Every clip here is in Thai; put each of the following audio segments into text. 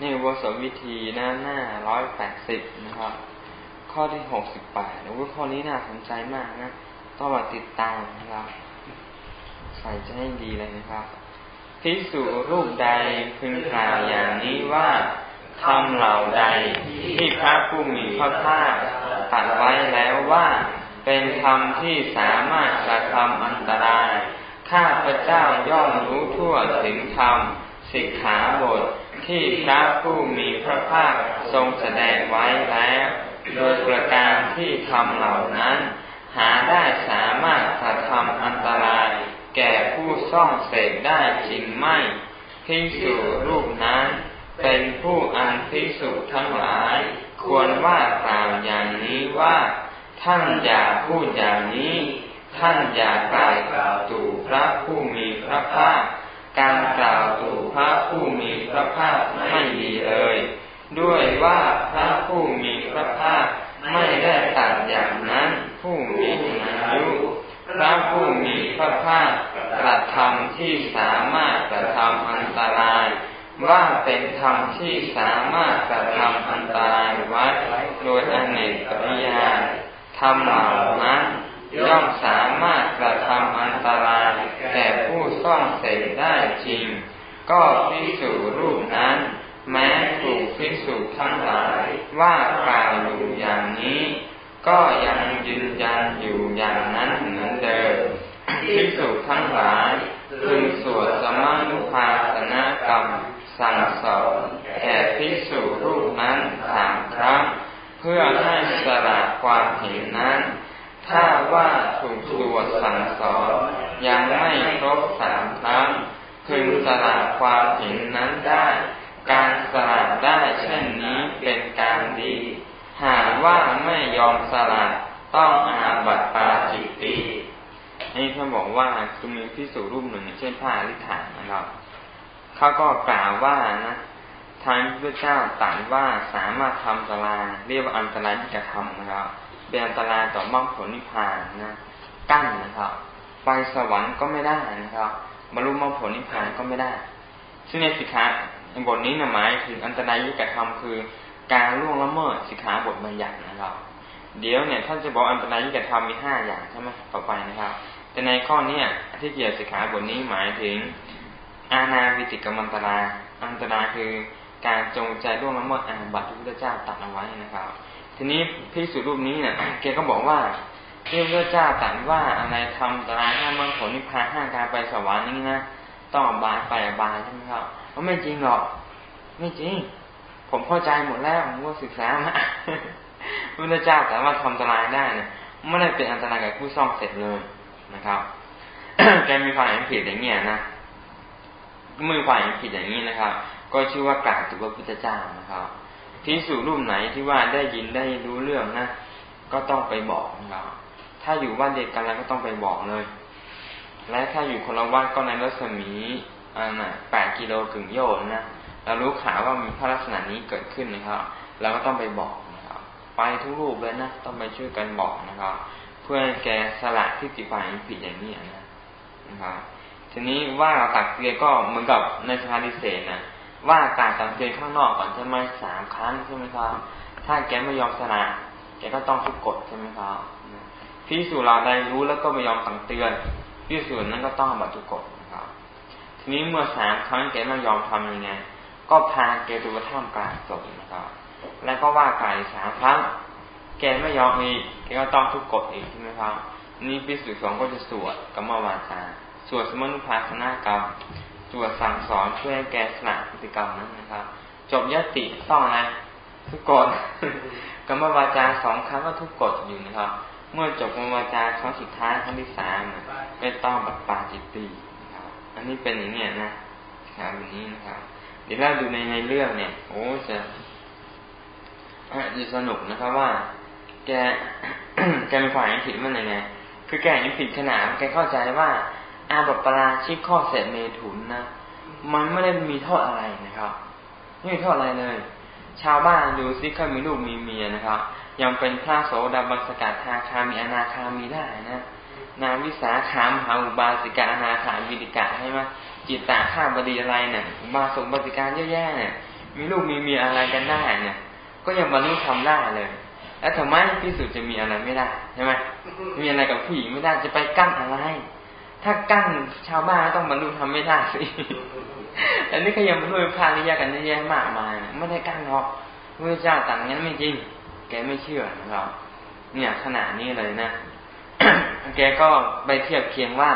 ในวสวิธีหน้าหน้าร้อยแปดสิบนะครับ ข้อที่หกสิบแปดโอ้ข้อนี้น่าสนใจมากนะต้องมาติดตามนะครับ ใส่ใจให้ดีเลยนะครับพิสูรูปใดพึงกล่าวอย่างนี้ว่าทำเหล่าใดที่พระผู้มีพระภาคตัดไว้แล้วว่า เป็นธรรมที่สามารถกระทำอันตราย ข้าพระเจ้าย่อมรู้ทั่วถึงธรรมสิกขาบท ที่พระผู้มีพระภาคทรงแสดงไว้แล้ว โดยประการที่ทำเหล่านั้น หาได้สามารถกระทำอันตราย แก่ผู้ซ่องเสกได้จริงไม่พิสูรูปนั้น เป็นผู้อันพิสูทั้งหลาย ควรว่ากล่าวอย่างนี้ว่า ท่านอย่าพูดอย่างนี้ ท่านอย่ากล่าวตู่พระผู้มีพระภาค การกล่าวตู่พระผู้มีพระภาคไม่ดีเลย ด้วยว่าพระผู้มีพระภาคไม่ได้ตัดอย่างนั้น ผู้มีอายุพระผู้มีพระภาคกระทำที่สามารถกระทำอันตราย ว่าเป็นธรรมที่สามารถกระทำอันตรายไว้โดยอเนกปริยาทำเหล่านั้นย่อมสามารถกระทำอันตรายแก่ผู้ ซ่องเสพได้จริง ก็พิสูรรูปนั้น แม้ถูกพิสูจทั้งหลายว่ากล่าวอยู่อย่างนี้ ก็ยังยืนยันอยู่อย่างนั้นเหมือนเดิมพิสูจทั้งหลายพึงสวดสมานุภาสนกรรมสั่งสอนแก่พิสูรรูปนั้นสามครั้งเพื่อให้สละความเห็นนั้น ถ้าว่าถูกสวดสั่งสอนยังไม่ครบสามครั้งพึงสละความเห็นนั้นได้ การสละได้เช่นนี้เป็นการดี หากว่าไม่ยอมสละต้องอาบัติปาจิตตีนี่ท่านบอกว่าคือมีพิสูรรูปหนึ่งเช่นพระอริฐานนะครับเขาก็กล่าวว่านะทางพระเจ้าตรัสว่าสามารถทำสลาเรียกว่าอันตรายที่จะทำนะครับ เป็นอันตรายต่อมรรคผลนิพพานนะกั้นนะครับ ไปสวรรค์ก็ไม่ได้นะครับบรรลุมรรคผลนิพพานก็ไม่ได้ ซึ่งในสิกขาบทนี้นะหมายถึงอันตรายยิ่งกระทำคือ การล่วงละเมิดสิกขาบทบางอย่างนะครับ เดี๋ยวเนี่ยท่านจะบอกอันตรายยิ่งกระทำมีห้าอย่างใช่ไหมต่อไปนะครับ แต่ในข้อนี้ที่เกี่ยวสิกขาบทนี้หมายถึง อาณาวิติกรรมอันตรายอันตรายคือการจงใจล่วงละเมิดอาบัติที่พระเจ้าตัดเอาไว้นะครับ ทีนี้พิสุรูปนี้เนี่ยแกก็บอกว่าที่พระเจ้าตรัสว่าอะไรทำตรายห้ามผลนิพพานห้าการไปสวรรค์นี่นะต้องอบายไปอบายใช่ไหมครับว่าไม่จริงหรอก ไม่จริง ผมเข้าใจหมดแล้วผมก็ศึกษามาพระเจ้าแต่ว่าทำตรายได้เนี่ยไม่ได้เป็นอันตรายกับผู้ซ่องเสร็จเลยนะครับแกมีความเห็นผิดอย่างเงี้ยนะมือความเห็นผิดอย่างนี้นะครับ ก็ชื่อว่ากล่าวถึงพระพุทธเจ้านะครับ พิสูจรูปไหนที่ว่าได้ยินได้รู้เรื่องนะก็ต้องไปบอกเราถ้าอยู่วัดเด็กกันแล้วก็ต้องไปบอกเลย และถ้าอยู่คนละวัดก็ในรัศมีอ่านะแปดกิโลกึ่งโยนนะเรารู้ข่าวว่ามีพระลักษณะนี้เกิดขึ้นนะครับเราก็ต้องไปบอกนะครับ ไปทุกรูปเลยนะต้องไปช่วยกันบอกนะครับ เพื่อแกสละที่ติฝ่ายผิดอย่างนี้นะนะครับทีนี้ว่าตักเตือนก็เหมือนกับในชาดิเศษนะ ว่าการสังเกตข้างนอกก่อนใช่ไหมสามครั้งใช่ไหมครับ ถ้าแกไม่ยอมสละแกก็ต้องทุกกฎใช่ไหมครับพิสูจน์เราได้รู้แล้วก็ไม่ยอมตังเตือนพิสูจน์นั้นก็ต้องบัตทุกกฎนะครับ ทีนี้เมื่อสามครั้งแกไม่ยอมทำยังไง ก็พาแกตัวท่ามกลางศพนะครับ แล้วก็ว่ากายสามครั้ง แกไม่ยอมอีกแกก็ต้องทุกกฎอีกใช่ไหมครับ นี่พิสูจน์สองก็จะสวดกรรมวาจาสวดสมนุภาสนากรรม ตรวจสั่งสอนเพื่อให้แกสละพฤติกรรมนั้นนะครับ จบยติต้องอะไรทุกกฎกรรมวาจาสองครั้งก็ทุกกฎอยู่นะครับ เมื่อจบกรรมวาจาครั้งสุดท้ายครั้งที่สามไม่ต้องบัดปาจิตตีนะครับ อันนี้เป็นอย่างนี้นะครับแบบนี้นะครับ เดี๋ยวเราดูในในเรื่องเนี่ย โอ้จะจะสนุกนะครับว่า แกแกเป็นฝ่ายผิดมันยังไงคือแกยังผิดขนาดแกเข้าใจว่า อาบัปราชิกข้อเสร็จเมถุนนะมันไม่ได้มีโทษอะไรนะครับไม่มีโทษอะไรเลย ชาวบ้านดูซิเขามีลูกมีเมียนะครับ ยังเป็นพระโสดาบันสกัดทาคามีอนาคามีได้นะนางวิสาขามหาอุบาสิกาอนาถาวิดิกะใช่ไหมจิตตาข้าบดีอะไรเนี่ยอุบาสกบาสิกาเยอะแยะเนี่ย มีลูกมีเมียอะไรกันได้เนี่ย ก็ยังบรรลุทำได้เลย แล้วทำไมพิสูจน์จะมีอะไรไม่ได้ใช่ไหมมีอะไรกับผู้หญิงไม่ได้จะไปกั้นอะไร ถ้ากั้นชาวบ้านต้องบรรลุทำไม่ได้สิแต่นี่ก็ยังบรรลุพาริยากันเยอะแยะมากมายไม่ได้กั้นหรอกพระเจ้าต่างงั้นไม่จริง แกไม่เชื่อนะครับเนี่ยขนาดนี้เลยนะ แกก็ไปเทียบเคียงว่า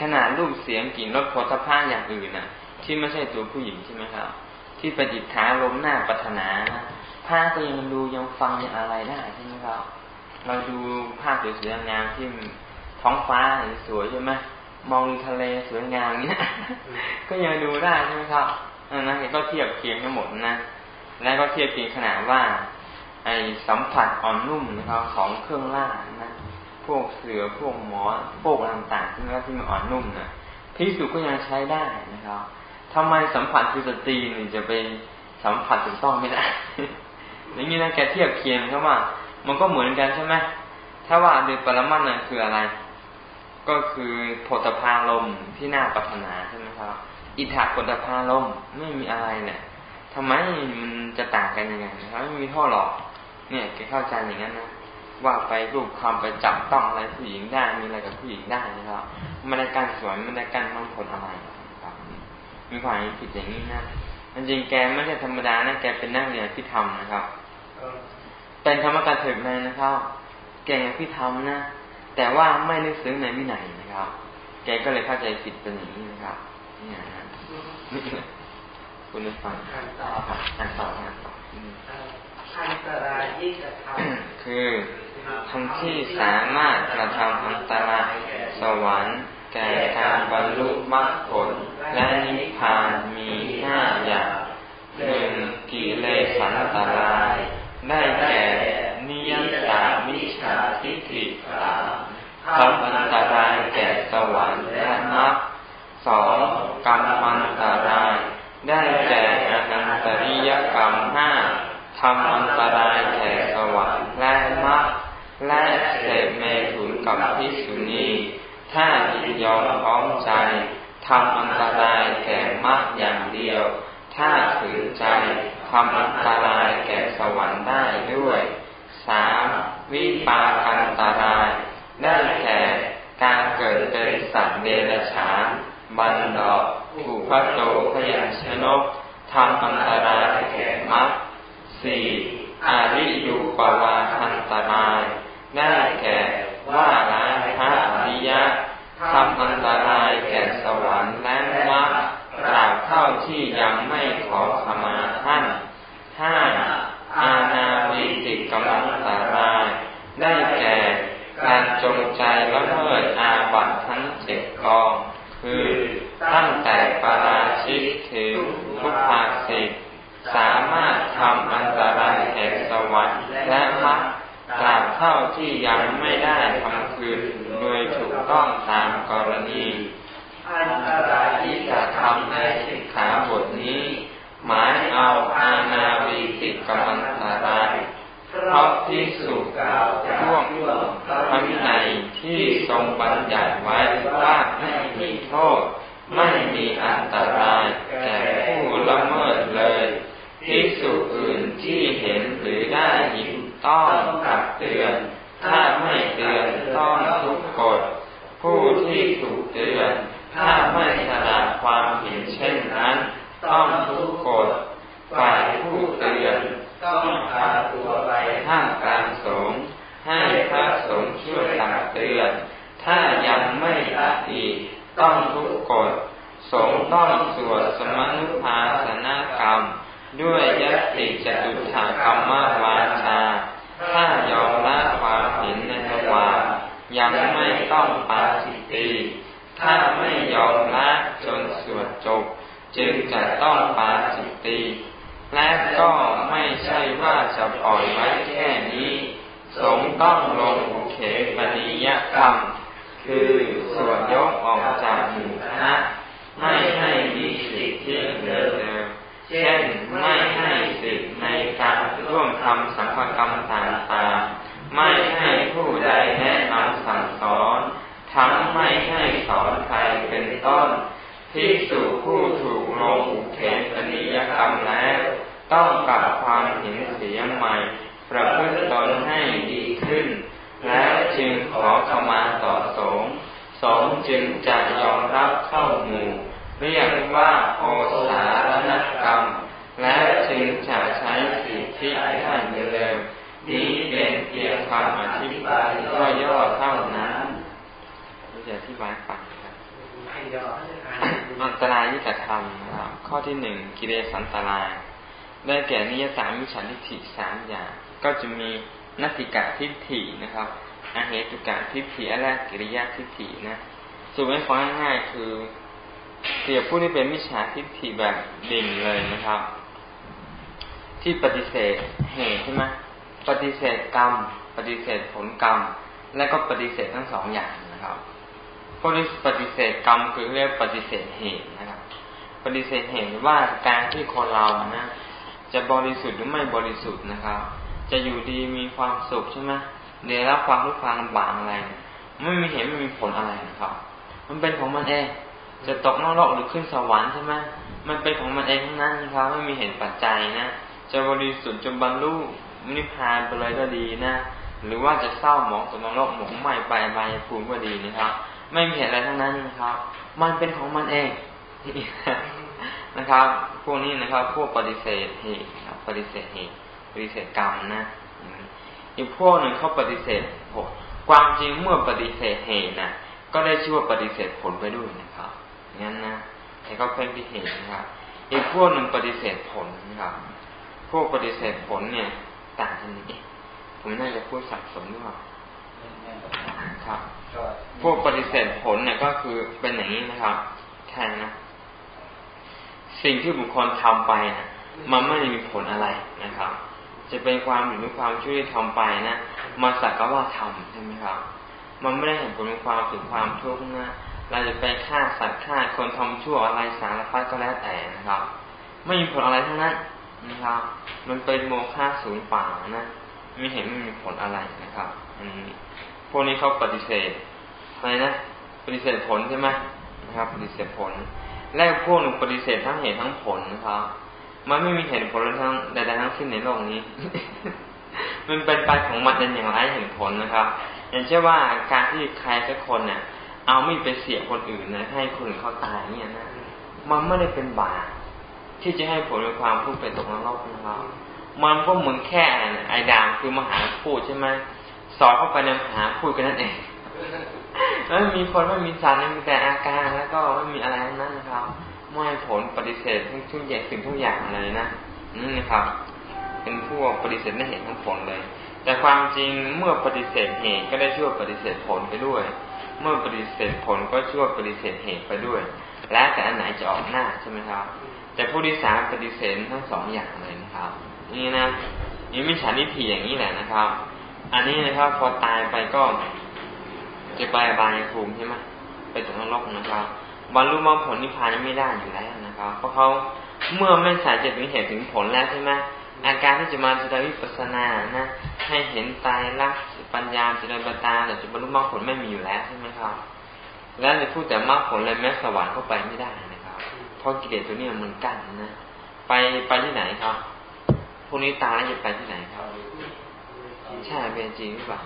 ขนาดรูปเสียงกลิ่นรสโผฏฐัพอย่างอื่นน่ะ ที่ไม่ใช่ตัวผู้หญิงใช่ไหมครับ ที่ประดิษฐาลมหน้าปัถนาผ้าก็ยังดูยังฟังยังอะไรได้ใช่ไหมครับ เราดูภาพสวยๆงามที่ ท้องฟ้าสวยใช่ไหมมองทะเลสวยงามเนี้ยก็ยังดูได้ใช่ไหมครับอันนั้นก็เทียบเคียงทั้งหมดนะแล้วก็เทียบเคียงขนาดว่า ไอสัมผัสอ่อนนุ่มนะครับของเครื่องล่านะพวกเสือพวกหมอพวกต่างๆที่มันที่มันอ่อนนุ่มนะพิสูจก็ยังใช้ได้นะครับทำไมสัมผัสคือสตรีนี่จะไปสัมผัสถูกต้องไม่ได้อย่างนี้นะแกเทียบเคียงเขาว่า มันก็เหมือนกันใช่ไหมถ้าว่าโดยปรมัตน์นั่นคืออะไร ก็คือโพธพาลมที่น่าปรารถนาใช่ไหมครับ อิทธาโพธพาลมไม่มีอะไรเนี่ยทำไมมันจะต่างกันยังไงนะครับไม่มีโทษหรอก เนี่ยแกเข้าใจอย่างนั้นนะว่าไปรูปความไปจับต้องอะไรผู้หญิงได้มีอะไรกับผู้หญิงได้นะครับไม่ได้การสวยไม่ได้การมั่งผลอะไรครับมีความผิดอย่างนี้นะจริงแกไม่ใช่ธรรมดานะแกเป็นนักเรียนพิธรรมนะครับเป็นธรรมกถึกเลยนะครับ แกพิธรรมนะ แต่ว่าไม่นึกซึ้งในวินัยนะครับ แกก็เลยเข้าใจผิดเป็นอย่างนี้นะครับนี่นะคุณฟังอ่านต่ออ่านต่ออ่านต่ออันตรายที่จะทำคือทำที่สามารถกระทำอันตรายสวรรค์แก่การบรรลุมรรคผล และนิพพานมีห้าอย่างหนึ่งกิเลสันตราย ได้แก่นิยตามิชาทิฏฐิสาม ทำอันตรายแก่สวรรค์และมรรคสองกรรมอันตราย ได้แก่อนันตริยกรรมห้าทำอันตรายแก่สวรรค์และมรรคและเสพเมถุนกับพิสุนีถ้ายินยอมพร้อมใจทำอันตรายแก่มรรคอย่างเดียว ถ้าถือใจทำอันตรายแก่สวรรค์ได้ด้วยสามวิปากันตราย ได้แก่การเกิดเป็นสัตว์เดรัจฉานบันดอกผูกพระโตพยัญชนกทำอันตรายแก่มรรคสี่อาริยุปวาทันตราย ได้แก่ว่าร้ายพระอริยะทำอันตรายแก่สวรรค์และมรรคตราบเท่าที่ยังไม่ขอขมาท่านห้าอาณาวิติกรรมตราย ได้แก่การจงใจละเมิดอาบัตทั้งเจ็ดกอง คือตั้งแต่ปาราชิกถึงทุกภาสิทสามารถทำอันตรายแห่งสวรรค์และมรรคตราบเที่ยังไม่ได้ทำคืนโดยถูกต้องตามกรณี อันตรายที่จะทำในสิกขาบทนี้ หมายเอาอาณาวีติกรรมันตราย เพราะที่สุกล่าวร่วงพระวินัยที่ทรงบัญญัติไว้ว่าไม่มีโทษ ไม่มีอันตรายแก่ผู้ละเมิดเลยภิกษุอื่นที่เห็นหรือได้ยินต้องตักเตือน ถ้าไม่เตือนต้องทุกกฎผู้ที่ถูกเตือน ถ้าไม่สละความเห็นเช่นนั้น ต้องทุกกฎฝ่ายผู้เตือน ต้องพาตัวไปห้ามกลางสงฆ์ให้พระสงฆ์ช่วยตักเตือน ถ้ายังไม่ละอีกต้อง ทุกกฎสงต้องสวดสมนุภาสนากรรม ด้วยยติจตุถากรรมวาชาถ้ายอมละความเห็นในระหว่างยังไม่ต้องปาจิตีถ้าไม่ยอมละจนสวดจบ จึงจะต้องปาจิตีและก็ไม่ใช่ว่าจะปล่อยไว้แค่นี้ สงต้องลงเขปนิยกรรม คือส่วดยกออกจากหมู่คณะไม่ให้มีสิทธิเหลือเดิมเช่นไม่ให้สิทธิในการร่วมทำสังฆกรรมต่างๆ ไม่ให้ผู้ใดแนะนำสั่งสอน ทั้งไม่ให้สอนใครเป็นต้นที่สู่ผู้ถูกลงอุเทศนิเห็นเสียใหม่ ประพฤติตนให้ดีขึ้น แล้วจึงขอขมาต่อสงฆ์สงฆ์จึงจะยอมรับเข้าหมู่ เรียกว่าโอสารนกรรม และจึงจะใช้สิทธิให้เร็วนี้เป็นเพียงคำอธิบายย่อๆเท่านั้นจะอธิบายฟังครับอันตรายที่จะทำครับข้อที่หนึ่งกิเลสอันตราย ได้แก่นิยสามิฉันทิฏฐิสามอย่าง ก็จะมี นัตติกะทิฏฐินะครับอาเหตุกะทิฏฐิอะกิริยาทิฏฐินะสุดไม่ฟังง่ายๆคือเกี่ยวผู้ที่เป็นมิจฉาทิฏฐิแบบดิ่งเลยนะครับ ที่ปฏิเสธเหตุใช่ไหมปฏิเสธกรรม ปฏิเสธผลกรรม และก็ปฏิเสธทั้งสองอย่างนะครับพวกนี้ปฏิเสธกรรมคือเรียกปฏิเสธเหตุนะครับ ปฏิเสธเหตุว่าการที่คนเรานะจะบริสุทธิ์หรือไม่บริสุทธิ์นะครับ จะอยู่ดีมีความสุขใช่ไหมเดี๋ยวรับความทุกข์ความลำบากอะไร ไม่มีเหตุไม่มีผลอะไรนะครับ มันเป็นของมันเอง จะตกนรกหรือขึ้นสวรรค์ใช่ไหมมันเป็นของมันเองทั้งนั้นนะครับ ไม่มีเหตุปัจจัยนะ จะบริสุทธิ์จนบรรลุนิพพานไปเลยก็ดีนะ หรือว่าจะเศร้าหมองตกนรกหมองใหม่ไปใบภูมิก็ดีนะครับ ไม่มีเหตุอะไรทั้งนั้นนะครับ มันเป็นของมันเองนะครับ พวกนี้นะครับ พวกปฏิเสธเหตุปฏิเสธเหตุ ปฏิเสธกรรมนะอีกพวกหนึ่งเขาปฏิเสธผลความจริงเมื่อปฏิเสธเหตุนะก็ได้ชื่อว่าปฏิเสธผลไปด้วยนะครับงั้นนะแต่ก็เป็นที่เหตุนะครับ อีกพวกหนึ่งปฏิเสธผลนะครับ พวกปฏิเสธผลเนี่ย ต่างกันนี้ผมน่าจะพูดสับสนด้วยครับ พวกปฏิเสธผลเนี่ยก็คือเป็นอย่างนี้นะครับแทนนะ สิ่งที่บุคคลทำไปนะมันไม่ได้มีผลอะไรนะครับ จะเป็นความหรือความช่วยทำไปนะมาสักก็ว่าทำใช่ไหมครับ มันไม่ได้เห็นผลของความถึงความทุกข์นะเราจะไปฆ่าสัตว์ฆ่าคนทำชั่วอะไรสารพัดก็แล้วแต่นะครับ ไม่มีผลอะไรทั้งนั้นนะครับ มันเป็นโมฆะศูนย์เปล่านะไม่เห็นไม่มีผลอะไรนะครับอันนี้พวกนี้เขาปฏิเสธอะไรนะปฏิเสธผลใช่ไหมนะครับ ปฏิเสธผล และพวกหนึ่งปฏิเสธทั้งเหตุทั้งผลนะครับ มันไม่มีเหตุผลทั้งใดๆทั้งสิ้นในโลกนี้ มันเป็นไปของมันเป็นอย่างไรเห็นผลนะครับ อย่างเช่นว่าการที่ใครสักคนเนี่ยเอามีดไปเสียคนอื่นนะให้คนอื่นเขาตายเนี่ยนะมันไม่ได้เป็นบาปที่จะให้ผลในความทุกข์ไปตกนรกนะครับ มันก็เหมือนแค่ไอ้ดามคือมหาพูดใช่ไหมสอดเข้าไปในมหาพูดกันนั่นเองแล้วมีคนไม่มีสารมีแต่อาการแล้วก็ไม่มีอะไรนั่นนะครับ ไม่ผลปฏิเสธทุกทุกอย่างสิ่งทุกอย่างเลยนะนี่นะครับ เป็นพวกปฏิเสธไม่เห็นทั้งผลเลย แต่ความจริงเมื่อปฏิเสธเหตุก็ได้ช่วยปฏิเสธผลไปด้วย เมื่อปฏิเสธผลก็ช่วยปฏิเสธเหตุไปด้วย และแต่อันไหนจะออกหน้าใช่ไหมครับ แต่ผู้ที่สามปฏิเสธทั้งสองอย่างเลยนะครับ นี่นะนี่ไม่ฉันนิถีอย่างนี้แหละนะครับ อันนี้นะครับ พอตายไปก็จะไปบายภูมิใช่ไหมไปถึงนรกนะครับ บรรลุมรรคผลนิพพานไม่ได้อยู่แล้วนะครับ เพราะเขาเมื่อไม่สายจะถึงเหตุถึงผลแล้วใช่ไหมอาการที่จะมาจะวิปัสสนานะให้เห็นตายรักปัญญาจะเดินตาแต่จะบรรลุมรรคผลไม่มีอยู่แล้วใช่ไหมครับ แล้วจะพูดแต่มรรคผลเลยแม้สวรรค์เข้าไปไม่ได้เพราะกิเลสตัวนี้มันกั้นนะไปไปที่ไหนครับพวกนี้ตายจะไปที่ไหนครับใช่เป็นจริงหรือเปล่า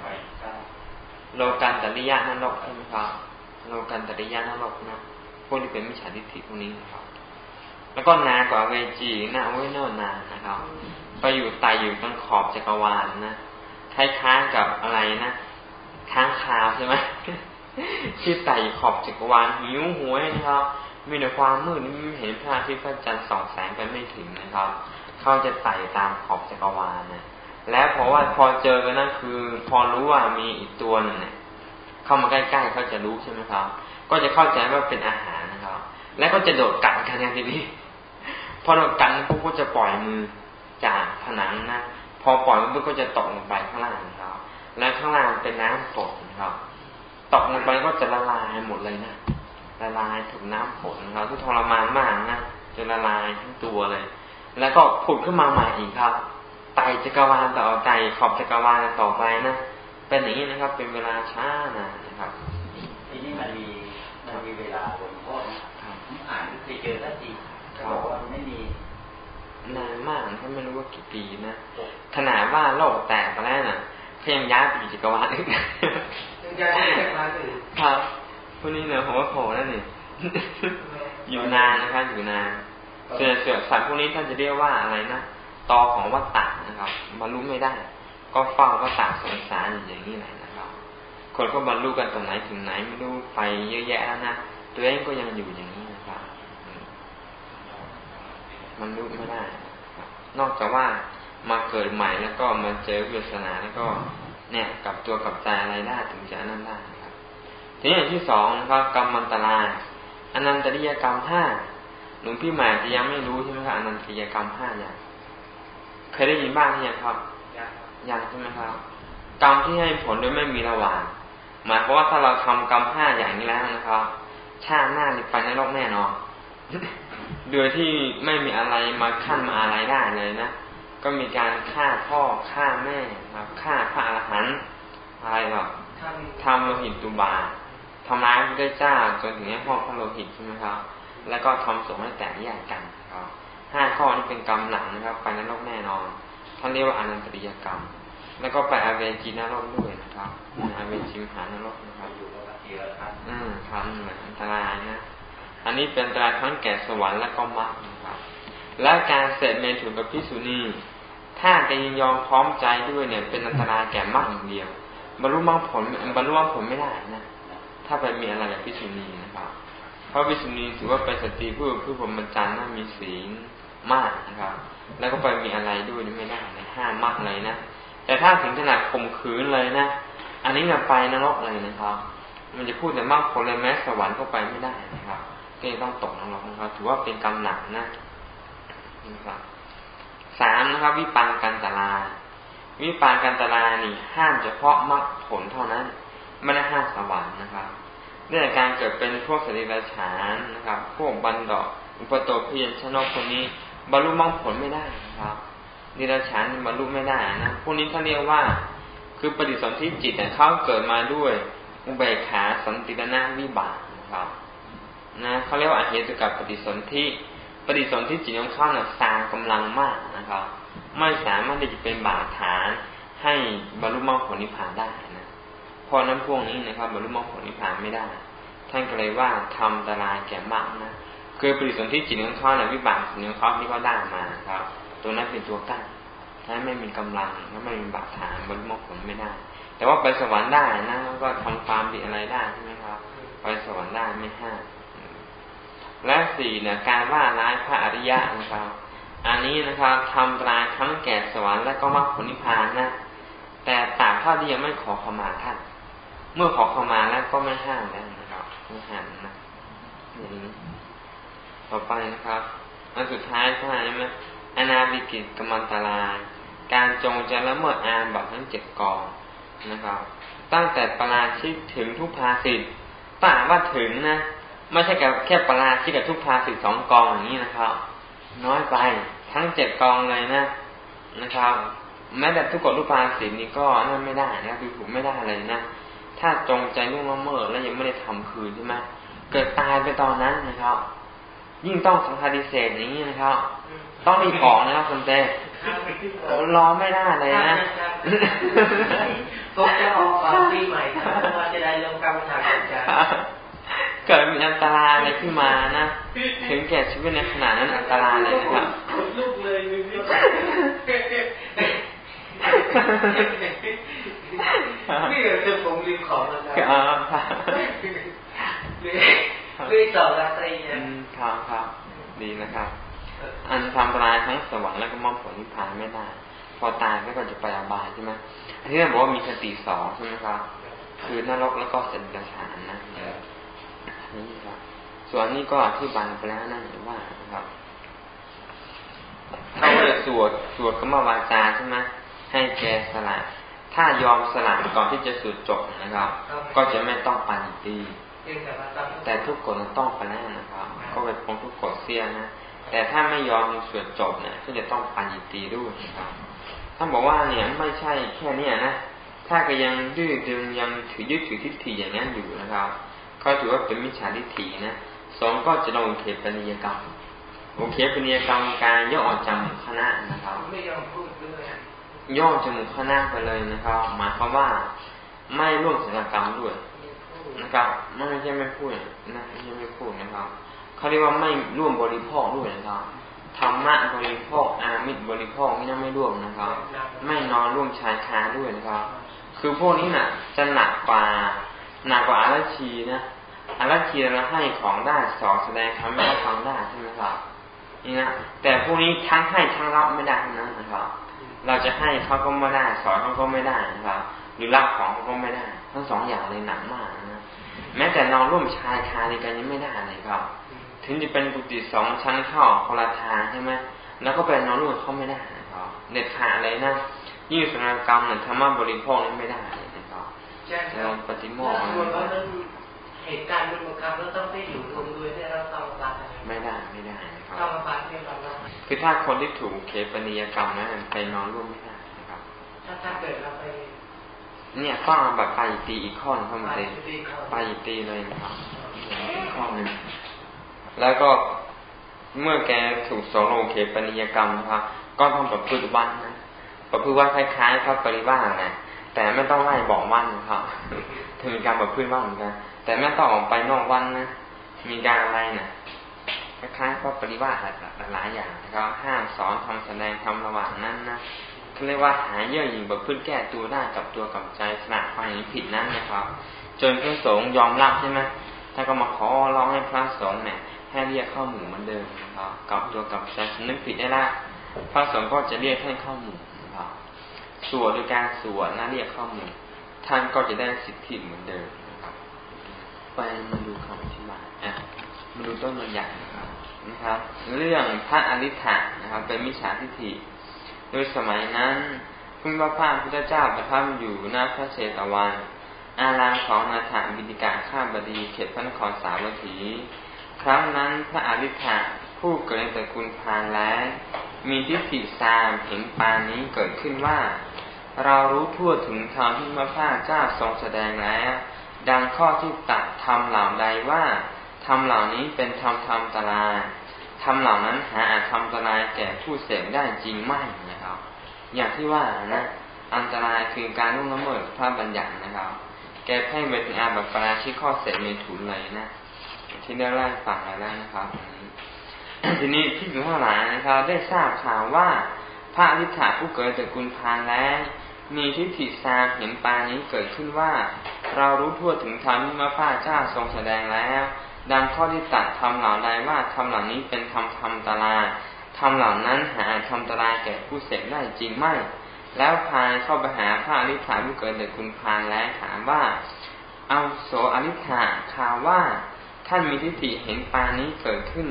โลกันตริยานรกใช่ไหมครับโลกันตริยานรกนะ พวกที่เป็นมิจฉาทิฏฐิพวกนี้นะครับ แล้วก็นากว่าเวจีนาไว้นอนนานนะครับ ไปอยู่ตอยู่ตรงขอบจักรวาลนะคล้ายๆกับอะไรนะค้างคาวใช่ไหมที่ไต่ขอบจักรวาลหิวหวยนะครับ มีแต่ความมืดไม่เห็นพระอาทิตย์พระจันทร์ส่องแสงไปไม่ถึงนะครับ เขาจะไต่ตามขอบจักรวาลนะแล้วเพราะว่าพอเจอกันนั่นคือ พอรู้ว่ามีอีกตัวหนึ่งเนี่ยเข้ามาใกล้ๆเขาจะรู้ใช่ไหมครับ ก็จะเข้าใจว่าเป็นอาหารนะครับ แล้วก็จะโดดกัดกันทีนี้พอโดดกัดปุ๊บก็จะปล่อยมือจากผนังนะพอปล่อยปุ๊บก็จะตกลงไปข้างล่างนะครับ แล้วข้างล่างเป็นน้ำฝนนะครับ ตกลงไปก็จะละลายหมดเลยนะ ละลายถูกน้ำฝนครับทุกทรมานมากนะจะละลายทั้งตัวเลย แล้วก็ผุดขึ้นมาใหม่อีกครับ ไตจักรวาลต่อไตขอบจักรวาลต่อไปนะ เป็นอย่างนี้นะครับ เป็นเวลาช้านานนะครับ ทีนี้มันมี มันมีเวลาหลวงพ่อผมอ่านไม่เคยเจอสักทีเขาบอกว่าไม่มีนานมากเขาไม่รู้ว่ากี่ปีนะขนาดว่าโลกแตกไปแล้วน่ะเขายังย้ายไปอยู่จักรวาลอื่นยังย้ายไปจักรวาลอื่นครับพวกนี้เนี่ยผมว่าโผล่นั่นนี่อยู่นานนะครับอยู่นานเสือเสือสัตว์พวกนี้ท่านจะเรียกว่าอะไรนะตอของวัตตะนะครับบรรลุไม่ได้ ก็เฝ้าวัตตะสงสารอย่างนี้แหละนะ คนก็บรรลุกันตรงไหนถึงไหนไม่รู้ไปเยอะแยะแล้วนะตัวเองก็ยังอยู่อย่างนี้นะครับมันรู้ไม่ได้ นอกจากว่ามาเกิดใหม่แล้วก็มาเจอเวทนาแล้วก็ เนี่ยกับตัวกับใจอะไรได้ถึงจะนั่นได้ครับ ทีนี้อย่างที่สองนะครับกรรมมันตรายอนันตริยกรรมห้าหลวงพี่หมายจะยังไม่รู้ใช่ไหมครับอนันตริยกรรมห้าอย่างเคยได้ยินบ้างหรือยังครับยังใช่ไหมครับ กรรมที่ให้ผลโดยไม่มีระหว่าง หมายความว่าถ้าเราทำกรรมห้าอย่างนี้แล้วนะครับ ชาติหน้าจะไปในโลกแน่นอนโดยที่ไม่มีอะไรมาขั้นมาอะไรได้เลยนะก็มีการฆ่าพ่อฆ่าแม่ครับฆ่าพระอรหันต์อะไรหรอกทำโลหิตตุบาทำร้ายพระเจ้าจนถึงให้พ่อพระโลหิตใช่ไหมครับ แล้วก็ทำสงให้แตกแยกกันครับห้าข้อนี้เป็นกรรมหลังนะครับ ไปนรกแน่นอนท่านเรียกว่าอนันตริยกรรม แล้วก็ไปอเวจีนรกด้วยนะครับอเวจิมหานรกนะครับอืมครับเหมือนอันตรายนะ อันนี้เป็นตราทั้งแก่สวรรค์และก็มรรคนะครับ และการเสดเมถุนกับพิสุนีถ้าจะยินยอมพร้อมใจด้วยเนี่ย เป็นอันตรายแก่มรรคอย่างเดียว บรรลุมรรคผลบรรลุมรรคผลไม่ได้นะถ้าไปมีอะไรกับพิสุนีนะครับ เพราะพิสุนีถือว่าเป็นสตรีผู้ผู้ผมบรรจันน่ามีศีลมากนะครับ แล้วก็ไปมีอะไรด้วยนี่ไม่ได้นะห้ามมากเลยนะ แต่ถ้าถึงขนาดข่มขืนเลยนะอันนี้จะไปนรกเลยนะครับ มันจะพูดแต่มากผลเลยแม้สวรรค์ก็ไปไม่ได้นะครับก็ต้องตกนรกนะครับ ถือว่าเป็นกรรมหนักนะนะครับสามนะครับ วิปังกันตลาวิปังกันตลานี่ ห้ามเฉพาะมรรคผลเท่านั้น ไม่ได้ห้ามสวรรค์นะครับเรื่องการเกิดเป็นพวกสติราชานนะครับ พวกบันดอกอุปโตเพียนชนกคนนี้ บรรลุมรรคผลไม่ได้นะครับ นิราชานบรรลุไม่ได้นะพวกนี้เขาเรียกว่า คือปฏิสนธิจิตเขาเกิดมาด้วย อุเบกขาสันติรณวิบากนะครับนะเขาเรียกว่าอเหตุกับปฏิสนธิปฏิสนธิจิตของเขาเนี่ยสร้างกำลังมากนะครับ ไม่สามารถที่จะเป็นบาดฐานให้บรรลุมรรคผลนิพพานได้นะเพราะนั้นพวกนี้นะครับบรรลุมรรคผลนิพพานไม่ได้ ท่านก็เลยว่าทำตรายแก่มากนะคือปฏิสนธิจิตของเขาเนี่ยวิบากสิ่งของเขาที่เขาได้มาครับ ตัวนั้นเป็นตัวกั้นถ้าไม่มีกำลังถ้าไม่มีบาดฐานบรรลุมรรคผลไม่ได้ แต่ว่าไปสวรรค์ได้นะแล้วก็ทำความดีอะไรได้ใช่ไหมครับ ไปสวรรค์ได้ไม่ห้ามและสี่เนี่ยการว่าร้ายพระอริยะนะครับ อันนี้นะครับทำร้ายทั้งแก่สวรรค์และก็มรรคผลนิพพานนะ แต่ต่างเท่าที่ยังไม่ขอขมาท่าน เมื่อขอขมาแล้วก็ไม่ห้ามแล้วนะครับไม่ห้ามนะอย่างนี้ต่อไปนะครับ อันสุดท้ายใช่ไหม อนาบิกิตกมันตลายการจงจะละเมิดอานบอกทั้งเจ็ดกองนะครับ ตั้งแต่ปราชิกถึงทุกภาสิทธ์ต่างว่าถึงนะไม่ใช่กับแค่ปราชิกกับทุกภาสิสองกองอย่างนี้นะครับ น้อยไปทั้งเจ็ดกองเลยนะนะครับ แม้แต่ทุกกฎรูปภาสินี้ก็นั่นไม่ได้นะคือถูกไม่ได้เลยนะถ้าจงใจล่วงละเมิดแล้วยังไม่ได้ทำคืนใช่ไหมเกิดตายไปตอนนั้นนะครับ ยิ่งต้องสังฆาริเศษอย่างนี้นะครับ ต้องรีบออกนะครับคุณเต้รอไม่ได้เลยนะผมจะออกก่อนปีใหม่นะว่าจะได้ลงกรรมฐานกันเกิดมีอันตรายอะไรขึ้นมานะ ถึงแก่ชีวิตในขณะนั้นอันตรายเลยนะครับลูกเลยนี่คือผมรีบของนะครับรีบสอบรัตรีนะครับครับดีนะครับ อันทำลายทั้งสวรรค์แล้วก็มอบผลนิพพานไม่ได้ พอตายก็จะไปอบายใช่ไหมที่นั่นบอกว่ามีสติสองใช่ไหมครับ คือนรกแล้วก็เสด็จฉานนะนี้ครับ ส่วนนี้ก็อธิบายไปแล้วนั่นว่านะครับเขาจะสวดสวดกรรมวาจาใช่ไหมให้แกสละถ้ายอมสละก่อนที่จะสวดจบนะครับ ก็จะไม่ต้องปันตีแต่ทุกคนต้องไปแล้วนะครับ ก็เป็นพงทุกกฎเสียนะ แต่ถ้าไม่ยอมสวดจบเนี่ยก็จะต้องปันตีด้วยนะครับท่านบอกว่าเนี่ยไม่ใช่แค่นี้นะถ้าก็ยังดื้อดึงยังถือยึดถือทิฏฐิอย่างนั้นอยู่นะครับเขาถือว่าเป็นมิจฉาทิฏฐินะสองก็จะลงเขตปณิยกรรมโอเคป็นนิยกรรมการย่อออกจากหมู่คณะนะครับไม่ยอมพูดด้วยย่อจากหมู่คณะไปเลยนะครับ หมายความว่าไม่ร่วมศิลกรรมด้วยนะครับไม่ใช่ไม่พูดนะไม่ใช่ไม่พูดนะครับ เขาเรียกว่าไม่ร่วมบริโภคด้วยนะครับธรรมะบริโภคอามิตรบริโภคนี่นไม่ร่วมนะครับ ไม่นอนร่วมชายคาด้วยนะครับ คือพวกนี้น่ะ จะหนักกว่าหนักกว่าอารัชีนะอารัชีเราให้ของได้สอนแสดงทำให้ขาฟังได้ใช่ไหมครับนี่นะแต่พวกนี้ทั้งให้ทั้งรับไม่ได้นะนะครับ เราจะให้เขาก็ไม่ได้สอนเขาก็ไม่ได้นะครับ หรือรับของเขาก็ไม่ได้ ทั้งสองอย่างเลยหนักมากนะแม้แต่นอนร่วมชายคาในกันยังไม่ได้เลยครับ ถึงจะเป็นกุฏิสองชั้นเข้าคนละทางใช่ไหมแล้วก็เป็นนอนร่วมเขาไม่ได้นะครับเด็ดขาดเลยนะยิ่งสนกรรมเนี่ยธรรมะบริโภคนี่ไม่ได้นะครับแล้วปฏิโมกข์เหตุการณ์มันบังคับแล้วต้องไปอยู่รวมด้วยเนี่ยเราต้องรับไม่ได้ไม่ได้ครับต้องรับเนี่ยเราคือถ้าคนที่ถูกเคปนิยกรรมนะไปนอนร่วมไม่ได้นะครับ ถ้าถ้าเกิดเราไป เนี่ยต้องเอาแบบไปตีอีกข้อนึงเข้ามาเลยไปตีเลยนะครับข้อหนึ่ง แล้วก็เมื่อแกถูกสองโอเคปนิยกรรมนะครับ ก็ต้องประพฤติวันนะประพฤติวันคล้ายๆพระปริวาสนะแต่ไม่ต้องไล่บอกวันนะครับถึงมีการประพฤติวันเหมือนกันแต่ไม่ต้องออกไปนอกวันนะมีการอะไรนะคล้ายๆพระปริวาสหลายอย่างนะครับห้ามสอนทำแสดงทำระหว่างนั้นนะเขาเรียกว่าหาเยื่อหยิ่งแบบพื้นแก้ตัวได้กับตัวกับใจสละไปผิดนั้นนะครับ จนพระสงฆ์ยอมรับใช่ไหมถ้าก็มาขอร้องให้พระสงฆ์เนี่ย ให้เรียกเข้าหมู่เหมือนเดิมนะครับกับตัวกับใจสนึกผิดได้ละพระสงฆ์ก็จะเรียกให้เข้าหมู่นะครับสวดโดยการสวดนะเรียกเข้าหมู่ท่านก็จะได้สิทธิเหมือนเดิมนะครับ ไปมาดูคำอธิบายอะมาดูต้นมันใหญ่นะครับนะครับ เรื่องพระอริ t ะนะครับ เป็นมิจฉาทิฏฐิโดยสมัยนั้นพุทธพระพุทธเจ้าประทับอยู่หน้าพระเชตวัน อารามของนาถบิดิกาข้าบดีเขตพระนครสาวัตถี ครั้งนั้นพระอริ t ะผู้เกิดในตระกูลพานแล้วมีทิฏฐิสามเห็นปานนี้เกิดขึ้นว่า เรารู้ทั่วถึงธรรมที่พระพาเจ้าทรงแสดงแล้ว ดังข้อที่ตัดธรรมเหล่าใดว่าธรรมเหล่านี้เป็นธรรมธรรมตรายธรรมเหล่านั้นหาอาจทำอันตรายแก่ผู้เสพได้จริงไม่นะครับ อย่างที่ว่านะอันตรายคือการล่วงละเมิดพระบัญญัตินะครับ แกเพ่งไปถึงอาบัติปราชิกข้อเสพเมถุนเลยนะ ที่ได้ไล่ฟังแล้วนะครับ ทีนี้ที่อยู่ข้างหลังนะครับได้ทราบข่าวว่า พระอริ t าผู้เกิดจากกุลพานแล้ว มีทิฏฐิสาเห็นปานี้เกิดขึ้นว่า เรารู้ทั่วถึงธรรมที่พระพาเจ้าทรงแสดงแล้ว ดังข้อที่ตัดทำเหล่าใดว่าทำเหล่านี้เป็นทำทำตาราทำเหล่านั้นหาทำตาราแก่ผู้เสพได้จริงไหมแล้วพายเข้าไปหาพระอริ t าผู้เกิดเด็กคุณพานแล้วถามว่าเอาโสอริ t าข่าวว่า ท่านมีทิฏฐิเห็นปานี้เกิดขึ้น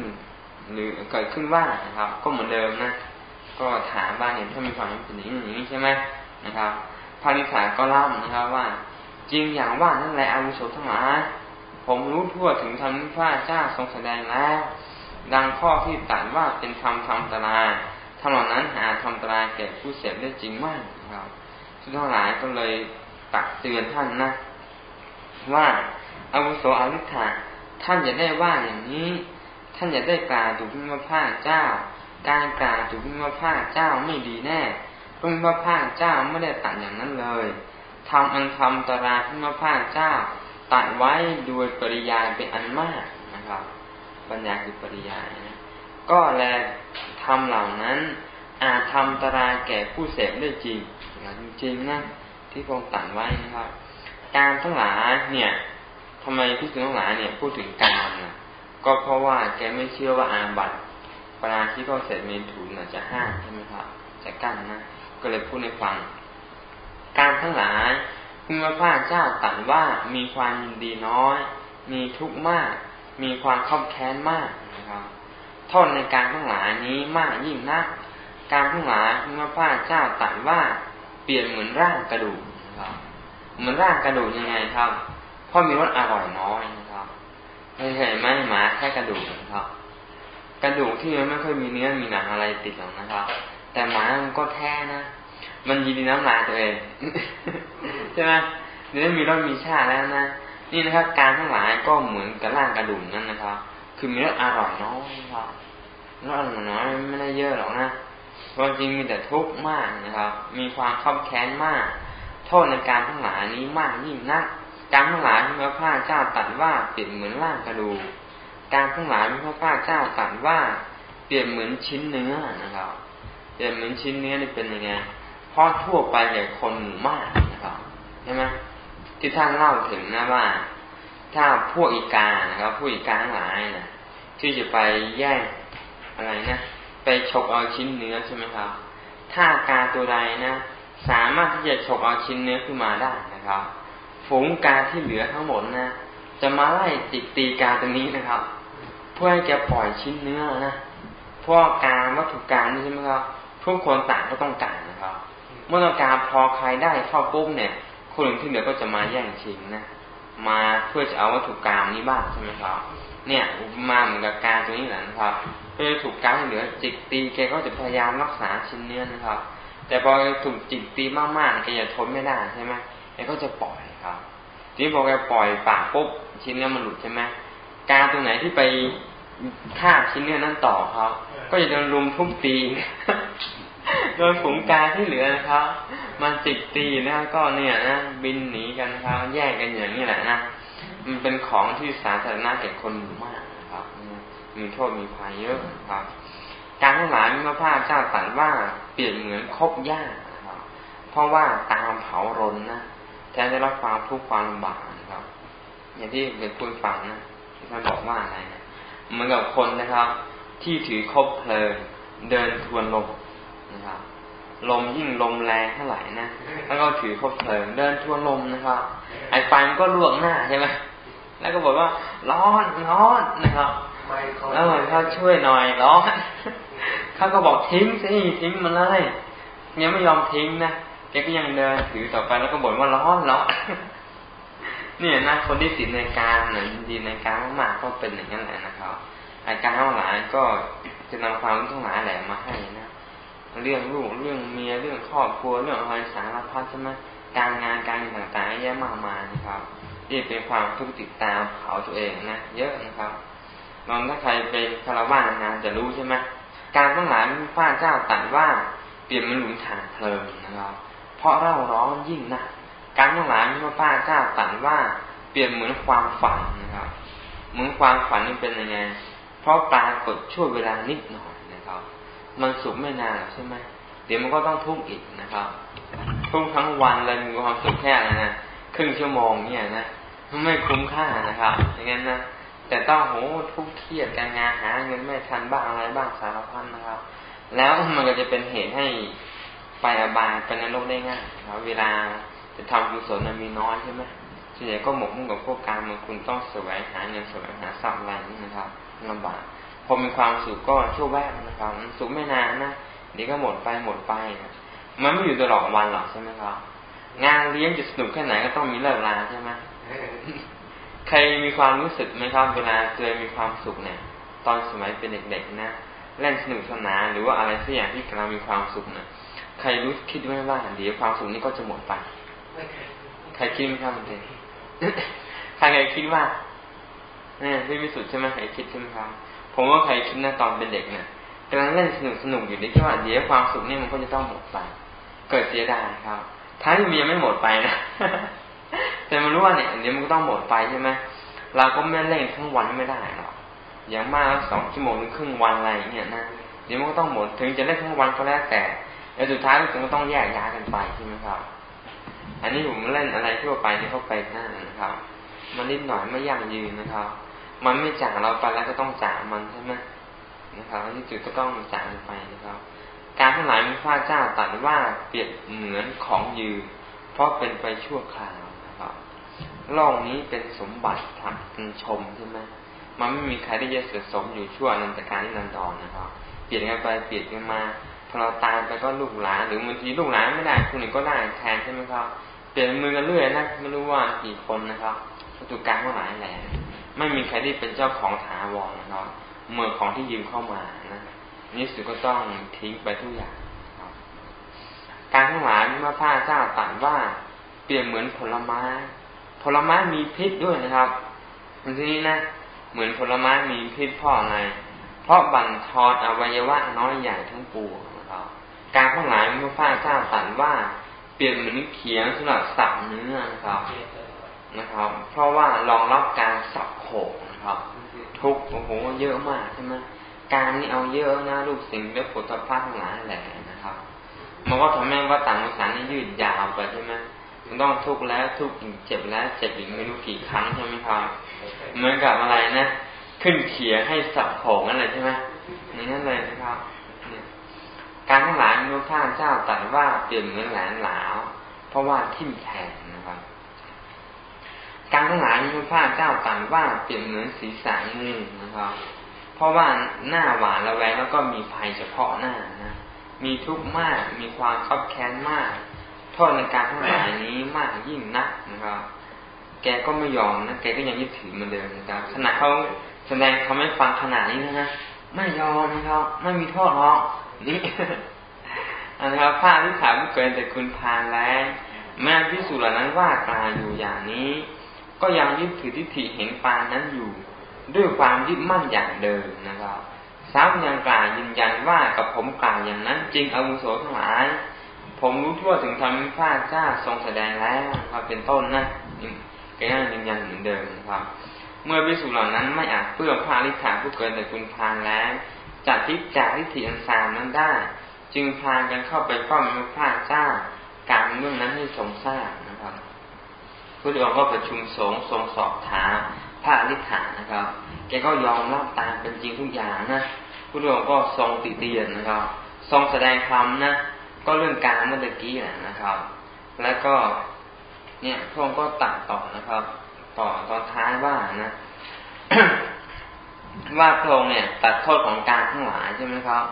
หรือเกิดขึ้นว่านะครับ ก็เหมือนเดิมนะก็ถามว่าเนี่ยถ้ามีความเป็นอย่างนี้ใช่ไหมนะครับพระอริ t าก็เล่านะครับว่า จริงอย่างว่านั่นแหละอาวุโสทั้งหลายผมรู้ทั่วถึงธรรมที่พระเจ้าทรงแสดงแล้ว ดังข้อที่ตัดว่าเป็นธรรมธรรมตรายธรรมเหล่านั้นหาธรรมตรายแก่ผู้เสพได้จริงไหมครับทุกทั้งหลายก็เลยตักเตือนท่านนะ ว่าอาวุโสอวิธา ท่านอย่าได้ว่าอย่างนี้ ท่านอย่าได้กล่าวถูกพิมพ์พเจ้า การกล่าวถูกพิมพ์พเจ้าไม่ดีแน่พิมพ์พเจ้าไม่ได้ตัดอย่างนั้นเลยทำอันทำตรายพิมพ์พเจ้า ตัดไว้โดยปริยายเป็นอันมากนะครับ ปัญญาคือปริยายนะก็แลทำเหล่านั้น อาจทำตรายแก่ผู้เสพได้จริงจริงนะที่พระองค์ตัดไว้นะครับ การทั้งหลายเนี่ย ทำไมผู้สึงทั้งหลายเนี่ยพูดถึงการนะก็เพราะว่าแกไม่เชื่อว่าอาบัตปราที่เขาเสร็จเมถุนจะห้ามใช่ไหมครับจะกั้นนะก็เลยพูดในฟัง การทั้งหลายคุณพระเจ้าตรัสว่ามีความยินดีน้อย มีทุกข์มาก มีความขับแค้นมากนะครับโทษในการทั้งหลายนี้มากยิ่งนัก การทั้งหลายคุณพระเจ้าตรัสว่าเปลี่ยนเหมือนร่างกระดูกนะครับเหมือนร่างกระดูกยังไงครับ เพราะมีรสอร่อยน้อยนะครับไม่ใช่ไหมหมาแค่กระดูกนะครับ กระดูกที่มันไม่ค่อยมีเนื้อมีหนังอะไรติดหรอกนะครับ แต่หมามันก็แท้นะมันยินดีน้ำลายตัวเองใช่ไหมเนื้อมีรสมีชาติแล้วนะนี่นะครับ การทั้งหลายก็เหมือนกับร่างกระดูกนั่นนะครับ คือมีรสอร่อยน้อยครับลดน้อยไม่ได้เยอะหรอกนะความจริงมีแต่ทุกข์มากนะครับ มีความขับแค้นมาก โทษในการทั้งหลายนี้มากยิ่งนัก การทั้งหลายที่พระพาเจ้าตัดว่าเปลี่ยนเหมือนร่างกระดูกการทั้งหลายที่พระพาเจ้าตัดว่าเปลี่ยนเหมือนชิ้นเนื้อนะครับเปลี่ยนเหมือนชิ้นเนื้อนี่เป็นยังไงเพราะทั่วไปแก่คนหมู่มากนะครับใช่ไหมที่ท่านเล่าถึงนะว่า ถ้าพวกอีกานะครับพวกอีกาทั้งหลายนะที่จะไปแย่งอะไรนะไปฉกเอาชิ้นเนื้อใช่ไหมครับ ถ้ากาตัวใดนะ สามารถที่จะฉกเอาชิ้นเนื้อขึ้นมาได้นะครับ งกาที่เหลือทั้งหมดนะจะมาไล่จิกตีกาตัวนี้นะครับ เพื่อให้แกปล่อยชิ้นเนื้อนะเพราะการวัตถุการนี่ใช่ไหมครับทุกคนต่างก็ต้องการนะครับ เมื่อต้องการพอใครได้เข้าปุ๊บเนี่ย คนอื่นที่เหลือก็จะมาแย่งชิงนะมาเพื่อจะเอาวัตถุกรรมนี้บ้างใช่ไหมครับ เนี่ยมาเหมือนกับการตัวนี้แหละนะครับเพื่อถูกการที่เหลือจิกตีแกก็จะพยายามรักษาชิ้นเนื้อนะครับ แต่พอถูกจิกตีมากๆแกจะทนไม่ได้ใช่ไหมแกก็จะปล่อย ทีนี้พอแกปล่อยปากปุ๊บชิ้นเนื้อมันหลุดใช่ไหมกาตัวไหนที่ไปฆ่าชิ้นเนื้อนั้นต่อเขาก็จะโดนรุมทุบตีโดนฝูงกาที่เหลือนะครับมันจิกตีนะก็เนี่ยนะบินหนีกันครับแยกกันอย่างนี้แหละนะมันเป็นของที่สาธารณะแก่คนหมู่มากนะครับมีโทษมีภัยเยอะนะครับ การทั้งหลายมีพระพาเจ้าตรัสว่าเปลี่ยนเหมือนคบหญ้านะครับเพราะว่าตามเผารนนะ แทนจะรับความทุกข์ความลำบากนะครับ อย่างที่เป็นพูดฟังนะที่ท่านบอกว่าอะไรนะเหมือนกับคนนะครับ ที่ถือคบเพลิงเดินทวนลมนะครับ ลมยิ่งลมแรงเท่าไหร่นะแล้วก็ถือคบเพลิงเดินทวนลมนะครับ ไอ้ไฟมันก็ลวกหน้าใช่ไหมแล้วก็บอกว่าร้อนร้อนนะครับแล้วมือนเขาช่วยหน่อยร้อนเขาก็บอกทิ้งสิทิ้งมันเลยยังไม่ยอมทิ้งนะ แกก็ยังเดินถือต่อไปแล้วก็บ่นว่าร้อนร้อนเนี่ยนะคนที่ติดในการเนี่ยดีในการมากๆก็เป็นอย่างนั้นแหละนะครับอาการทั้งหลายก็จะนำความทั้งหลายแหละมาให้นะเรื่องลูกเรื่องเมียเรื่องครอบครัวเรื่องอะไรสารพัดใช่ไหมการงานการต่างๆเยอะมากมายนะครับที่เป็นความทุกข์ติดตามเผาตัวเองนะเยอะนะครับลองถ้าใครเป็นคารวะนานจะรู้ใช่ไหมการทั้งหลายพระเจ้าตรัสว่าเปลี่ยนมันหลุมฐานเพลิงนะครับ เพราะเราร้อนยิ่งนะการทั้งหลายพระพาเจ้าตรัสว่าเปลี่ยนเหมือนความฝันนะครับ เหมือนความฝันนี่เป็นยังไง เพราะปรากฏช่วงเวลานิดหน่อยนะครับ มันสุขไม่นานใช่ไหมเดี๋ยวมันก็ต้องทุกข์อีกนะครับ ทุกทั้งวันเลยมีความสุขแค่นะนะครึ่งชั่วโมงเนี่ยนะไม่คุ้มค่านะครับอย่างนั้นนะแต่ต้องโหทุกข์เครียดการงานหาเงินไม่ทันบ้างอะไรบ้างสารพัดนะครับ แล้วมันก็จะเป็นเหตุให้ ไปอบายไปในโลกได้ง่ายครับเวลาจะทำกุศลมันมีน้อยใช่ไหมส่วนใหญ่ก็หมกมุ่งกับพวกการมันคุณต้องแสวงหาเงินแสวงหาทรัพย์อะไรนี่นะครับลำบากพอมีความสุขก็ชั่วแวบนะครับสุขไม่นานนะเดี๋ยวก็หมดไปหมดไปนะมันไม่อยู่ตลอดวันหรอกใช่ไหมครับงานเลี้ยงจะสนุกแค่ไหนก็ต้องมีเลิกลาใช่ไหมใครมีความรู้สึกไหมครับเวลาเคยมีความสุขเนี่ย ตอนสมัยเป็นเด็กๆนะเล่นสนุกสนานหรือว่าอะไรสักอย่างที่กำลังมีความสุขเนี่ย ใครรู้คิดไหมว่าเดี๋ยวความสุขนี้ก็จะหมดไป ใครคิดไหมครับมันเองใครใครคิดว่าเนี่ยพี่วิสุทธ์ใช่ไหมใครคิดใช่ไหมครับ ผมว่าใครคิดนะตอนเป็นเด็กเนี่ยกำลังเล่นสนุกสนุกอยู่นี่คิดว่าเดี๋ยวความสุขนี่มันก็จะต้องหมดไป เกิดเสียดายครับท้ายมันยังไม่หมดไปนะแต่มันรู้ว่าเนี่ยเดี๋ยวมันก็ต้องหมดไปใช่ไหมเราก็ไม่เล่นทั้งวันไม่ได้หรอกอย่างมากสองชั่วโมงหรือครึ่งวันอะไรอย่างเงี้ยนะเดี๋ยวมันก็ต้องหมดถึงจะเล่นทั้งวันก็แล้วแต่ แล้วสุดท้ายก็ต้องแยกย้ายกันไปใช่ไหมครับ อันนี้ผมเล่นอะไรทั่วไปนี่เข้าไปหน้านะครับ มันนิดหน่อยไม่ยั่งยืนนะครับ มันไม่จากเราไปแล้วก็ต้องจากมันใช่ไหมนะครับที่จุดก็ต้องจากไปนะครับ การทั้งหลายมีพระเจ้าตรัสว่าเปรียบเหมือนของยืน เพราะเป็นไปชั่วคราวนะครับโลกนี้เป็นสมบัติทางชมใช่ไหมมันไม่มีใครที่จะเสสมอยู่ชั่วนันตการที่นันดอนนะครับ เปลี่ยนกันไปเปลี่ยนกันมา อเราตายไปก็ลูกหลานหรือบางทีลูกหลานไม่ได้คนหนึ่งก็ได้แทนใช่ไหมครับเปลี่ยนมือกันเรื่อยนะไม่รู้ว่ากี่คนนะครับประตูการเท่าไหร่แหละไม่มีใครที่เป็นเจ้าของถาวรนะครับเมื่อของที่ยืมเข้ามานะนี่สุดก็ต้องทิ้งไปทุกอย่างการทั้งหลายเมื่อพระเจ้าตรัสว่าเปลี่ยนเหมือนผลไม้ ผลไม้มีพิษด้วยนะครับทีนี้นะเหมือนผลไม้มีพิษเพ่ออะไรเพราะบั่นทอนอวัยวะน้อยใหญ่ทั้งปวง นะครับการทั้งหลายไม่เพระพาเจ้าตรัสว่า เปลี่ยนเหมือนเขียงสำหรับสับเนื้อนะครับนะครับ เพราะว่ารองรับการสับโขกนะครับ ทุกโอ้โหเยอะมากใช่ไหมการนี่เอาเยอะนะลูกสิ่งเรื่องผลพาทั้งหลายแหละนะครับมันก็ทำให้ว่าต่างภาษานี่ยืดยาวไปใช่ไหมมันต้องทุกข์แล้วทุกข์อีกเจ็บแล้วเจ็บอีกไม่รู้กี่ครั้งใช่ไหมครับเหมือนกับอะไรนะ ขึ้นเขียให้สับโขงอะไรใช่ไหมนี่นั่นเลยนะครับ การทั้งหลายมีพระเจ้าตรัสว่าเปลี่ยนเหมือนแหลนหลาวเพราะว่าทิ่มแทงนะครับ การทั้งหลายมีพระเจ้าตรัสว่าเปลี่ยนเหมือนศีรษะงูนะครับ เพราะว่าหน้าหวานระแวงแล้วก็มีภัยเฉพาะหน้านะมีทุกข์มากมีความคับแค้นมาก โทษในการทั้งหลายนี้มากยิ่งนักนะครับ แกก็ไม่ยอมนะแกก็ยังยึดถือเหมือนเดิมนะครับขณะเขาแสดงเขาไม่ฟังขนาดนี้นะฮะไม่ยอมนะครับไม่มีโทษหรอก นี่นะครับผ้าที่ขายไม่เกินแต่คุณพานแล้วแม้พิสูจน์เหล่านั้นว่ากลาอยู่อย่างนี้ ก็ยังยึดถือทิฏฐิเห็นปานนั้นอยู่ ด้วยความยึดมั่นอย่างเดิมนะครับซ้ำยังกล่าวยืนยันว่ากับผมกล่าวอย่างนั้น จริงอาวุโสทั้งหลาย ผมรู้ทั่วถึงธรรมพระเจ้าทรงแสดงแล้วครับเป็นต้นนะก็ยังยืนยันเหมือนเดิมครับ เมื่อพิสูจน์เหล่านั้นไม่อาจเพื่อพระลิขาผู้เกินแต่คุณพานแล้ว จัดทิจากทิฏฐิอันสามนั้นได้ จึงพากันเข้าไปเฝ้าพระพระเจ้าการเรื่องนั้นให้ทรงทราบนะครับพระองค์ก็ประชุมสงฆ์ทรงสอบถามพระลิขานะครับ แกก็ยอมรับตามเป็นจริงทุกอย่างนะพระองค์ก็ทรงติเตียนนะครับ ทรงแสดงธรรมนะ ก็เรื่องการเมื่อกี้นะครับ แล้วก็เนี่ยพระองค์ก็ตัดต่อนะครับ ต่อตอนท้ายว่านะ ว่าพระองค์เนี่ย ตัดโทษของการทั้งหลายใช่ไหมครับ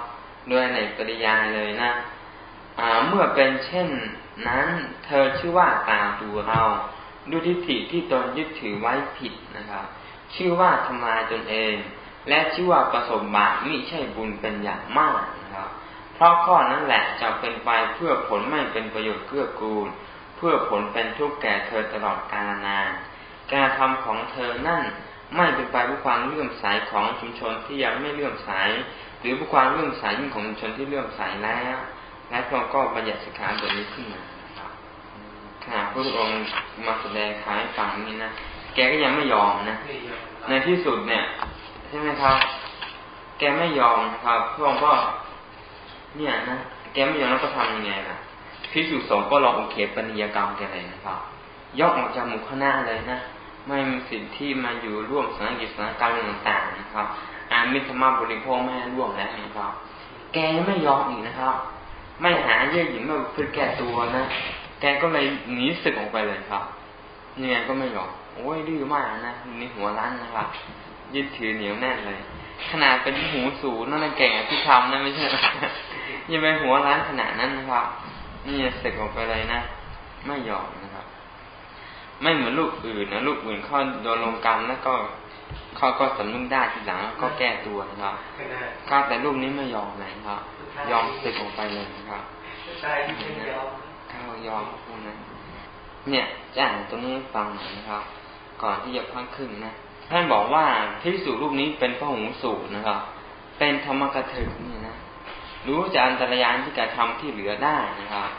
ด้วยในปริยายเลยนะเมื่อเป็นเช่นนั้นเธอชื่อว่ากล่าวดูเราด้วยทิฏฐิที่ตนยึดถือไว้ผิดนะครับ ชื่อว่าทำลายตนเอง และชื่อว่าประสบบาปมิใช่บุญเป็นอย่างมากนะครับ เพราะข้อนั้นแหละจะเป็นไปเพื่อผลไม่เป็นประโยชน์เกื้อกูล เพื่อผลเป็นทุกข์แก่เธอตลอดกาลนานการทำของเธอนั่น ไม่เป็นไปเพื่อความเลื่อมใสของชุมชนที่ยังไม่เลื่อมใสหรือเพื่อความเลื่อมใสยิ่งของชุมชนที่เลื่อมใสแล้วและพระองค์ก็บัญญัติสิกขาบทนี้ขึ้นมาขณะพระองค์มาแสดงขายฟังนี้นะแกก็ยังไม่ยอมนะในที่สุดเนี่ยใช่ไหมครับ แกไม่ยอมครับพระองค์ก็ เนี่ยนะแกไม่ยอมแล้วก็ทำยังไงล่ะพิสุสงก็ลองอุเคปนิยกรรมแกเลยนะครับยกออกจากหมู่คณะเลยนะ ไม่มีสิทธิ์ที่มาอยู่ร่วมสถานกิจสถานการณ์ต่างๆนะครับอามิธรรมบริโภคไม่ให้ร่วมแล้วนะครับ แกไม่ยอมอีกนะครับ ไม่หาเยื่อหญิงมาเพื่อแก้ตัวนะ แกก็เลยหนีศึกออกไปเลยครับยังไงก็ไม่ยอมโอ้ยดื้อมากนะนี่หัวร้านนะครับยึดถือเหนียวแน่นเลย ขนาดเป็นหูสูงนั่นแก่ที่ทำนะไม่ใช่ยังไปหัวร้านขนาดนั้นนะครับนี่ศึกออกไปเลยนะ ไม่ยอม ไม่เหมือนลูกอื่นนะลูกอื่นเขาโดนลงกรรมแล้วก็เขาก็สำนึกได้ทีหลังก็แก้ตัวนะครับข้าแต่ลูกนี้ไม่ยอมเลยครับ ยอมสึกออกไปเลยนะครับเขายอมพวกนั้น เนี่ยจะอ่านตรงนี้ฟังหน่อยนะครับ ก่อนที่จะพักครึ่งนะท่านบอกว่าพิสูจรูปนี้เป็นพระหูสูตรนะครับ เป็นธรรมกถึกนี่นะรู้จะอันตรายานที่กระทำที่เหลือได้นะครับ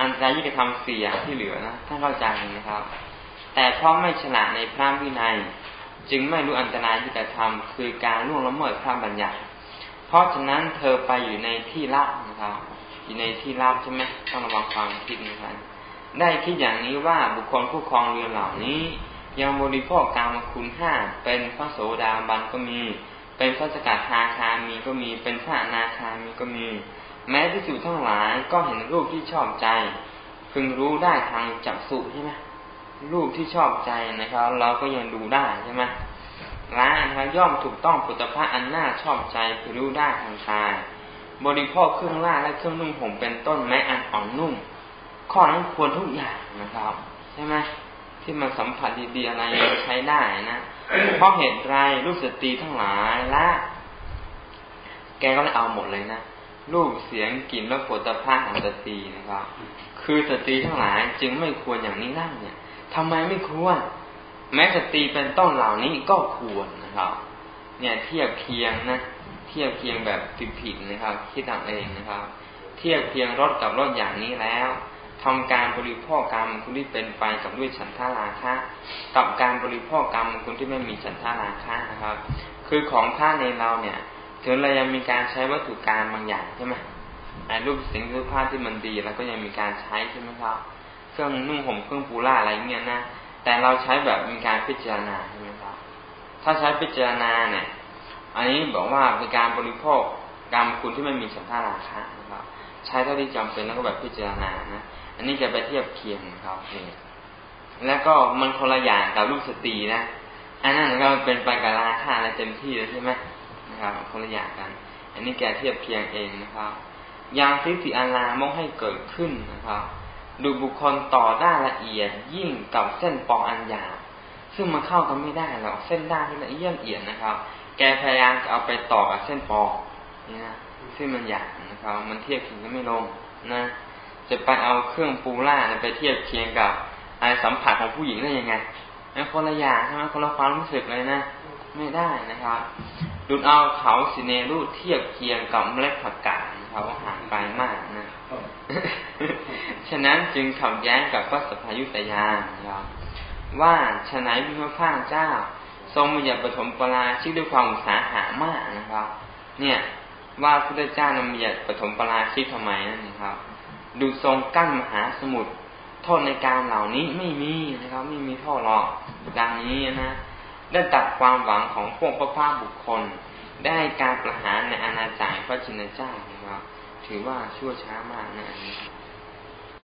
อันตรายที่กระทำเสียที่เหลือนะท่านเข้าใจนะครับ แต่เพราะไม่ฉลาดในพระวินัย จึงไม่รู้อันตรายที่จะทำคือการล่วงละเมิดพระบัญญัติ เพราะฉะนั้นเธอไปอยู่ในที่ลับนะครับอยู่ในที่ลับใช่ไหมต้องระวังความคิดนะครับได้คิดอย่างนี้ว่าบุคคลผู้ครองเรือนเหล่านี้ ยังบริโภคกามคุณห้าเป็นพระโสดาบันก็มี เป็นพระสกัดทาคามีก็มีเป็นพระนาคามีก็มี แม้ที่สุดทั้งหลายก็เห็นรูปที่ชอบใจ พึงรู้ได้ทางจับสุใช่ไหม รูปที่ชอบใจนะครับ เราก็ยังดูได้ใช่ไหมละนะครับย่อมถูกต้องปุตตะอันน่าชอบใจผือรู้ได้ทางกายบริโภคเครื่องล่าและเครื่องนุ่งห่มเป็นต้นแม้อันอ่อนนุ่ม ข้อนั้นควรทุกอย่างนะครับ ใช่ไหมที่มันสัมผัสดีๆอะไรใช้ได้นะเพราะเหตุไรรูปสตรีทั้งหลายละแกก็เลยเอาหมดเลยนะรูปเสียงกลิ่นและโผฏฐัพพะของสตรีนะครับ คือสตรีทั้งหลายจึงไม่ควรอย่างนี้นั่งเนี่ย ทำไมไม่ควร แม้สตรีเป็นต้นเหล่านี้ก็ควรนะครับ เนี่ยเทียบเคียงนะ เทียบเคียงแบบผิดๆนะครับ คิดเอาเองนะครับ เทียบเคียงรถกับรถอย่างนี้แล้วทำการบริโภคกรรมคุณที่เป็นไปกับด้วยฉันทาราคะกับการบริโภคกรรมคุณที่ไม่มีฉันทาราคะนะครับ คือของท่าในเราเนี่ยถึงเรายังมีการใช้วัตถุการบางอย่างใช่ไหมไอ้รูปสิ่งรูปภาพที่มันดีแล้วก็ยังมีการใช้ใช่ไหมครับ เครื่องนุ่งห่มเครื่องปูล่าอะไรเงี้ยนะแต่เราใช้แบบมีการพิจารณาใช่ไหมครับถ้าใช้พิจารณาเนี่ย อันนี้บอกว่าเป็นการบริโภคกรรมคุณที่ไม่มีสันทาราคะนะครับใช้เท่าที่จำเป็นแล้วก็แบบพิจารณานะอันนี้จะไปเทียบเคียงครับนี่แล้วก็มันคนละอย่างกับรูปสตรีนะอันนั้นก็เป็นไปกับราคาอะไรเต็มที่เลยใช่ไหมนะครับคนละอย่างกัน อันนี้แกเทียบเคียงเองนะครับ ยางทิฏฐิอาลามกให้เกิดขึ้นนะครับ ดูบุคคลต่อด้านละเอียดยิ่งกับเส้นปออันหยาบซึ่งมันเข้ากันไม่ได้หรอกเส้นด้านที่ละเอียดเอียดนะครับ แกพยายามจะเอาไปต่อกับเส้นปอนี่นะซึ่งมันหยาบนะครับ มันเทียบเคียงกันไม่ลงนะ จะไปเอาเครื่องปูล่าไปเทียบเคียงกับไอสัมผัสของผู้หญิงได้ยังไงนั่นคนละอย่างใช่ไหมคนละความรู้สึกเลยนะ ไม่ได้นะครับดูเอาเขาสิเนรูเทียบเคียงกับเมล็ดผักกาดเขาห่างไกลมากนะ ฉะนั้นจึงขับแย้งกับพระสัพพยุตยานครับว่าฉนัยพิมพระเจ้า ทรงมีอยาปฐมปราชิกด้วยความอุตสาหะมากนะครับ เนี่ย ว่าพระเจ้านมีอยาปฐมปราชิกทำไมนั่นนะครับ ดูทรงกั้นมหาสมุทรโทษในการเหล่านี้ไม่มีนะครับ ไม่มีโทษหรอกดังนี้นะได้ตัดความหวังของพวกพระภาคบุคคล ได้การประหารในอาณาจักรพระชินเจ้านะครับ ถือว่าชั่วช้ามากนะอันนี้